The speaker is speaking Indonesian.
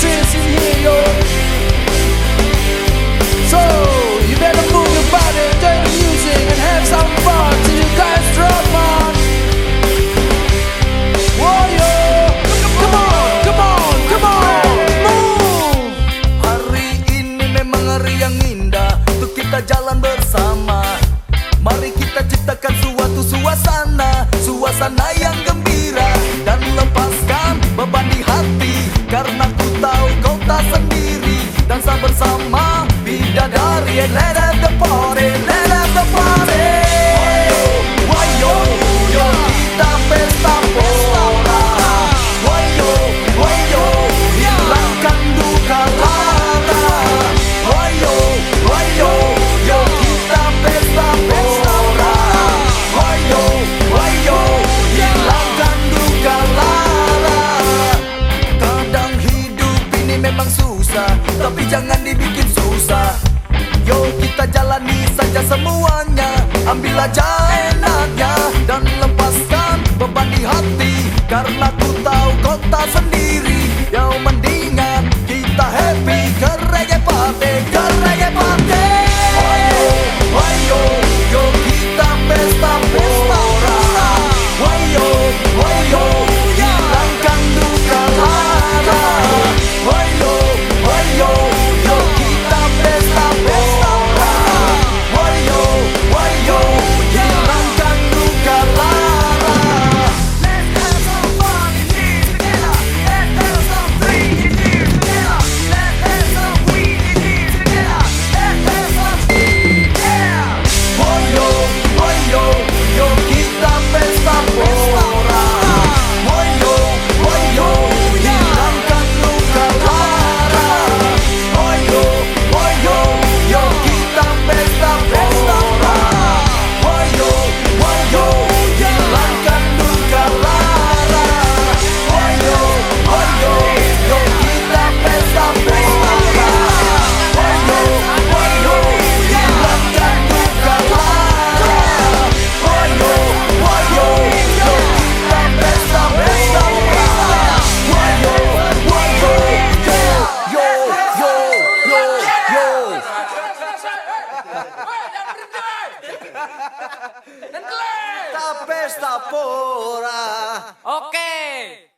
coconut, coconut trees in here, yo. So, you better move your body, enjoy the music, and have some fun till you guys drop on. Whoa, yo. Come on, come on, come on, move. Hari ini memang hari yang indah Untuk kita jalan bersama Mari kita ciptakan suatu suasana Suasana yang gembira Fatima Bidadari ellere de pariler memang susah Tapi jangan dibikin susah. Yo kita jalani saja semuanya Ambil aja enaknya Dan lepaskan beban di hati. Karena ku tahu kau tak sendiri Yo mending Sapora. Oke. Okay.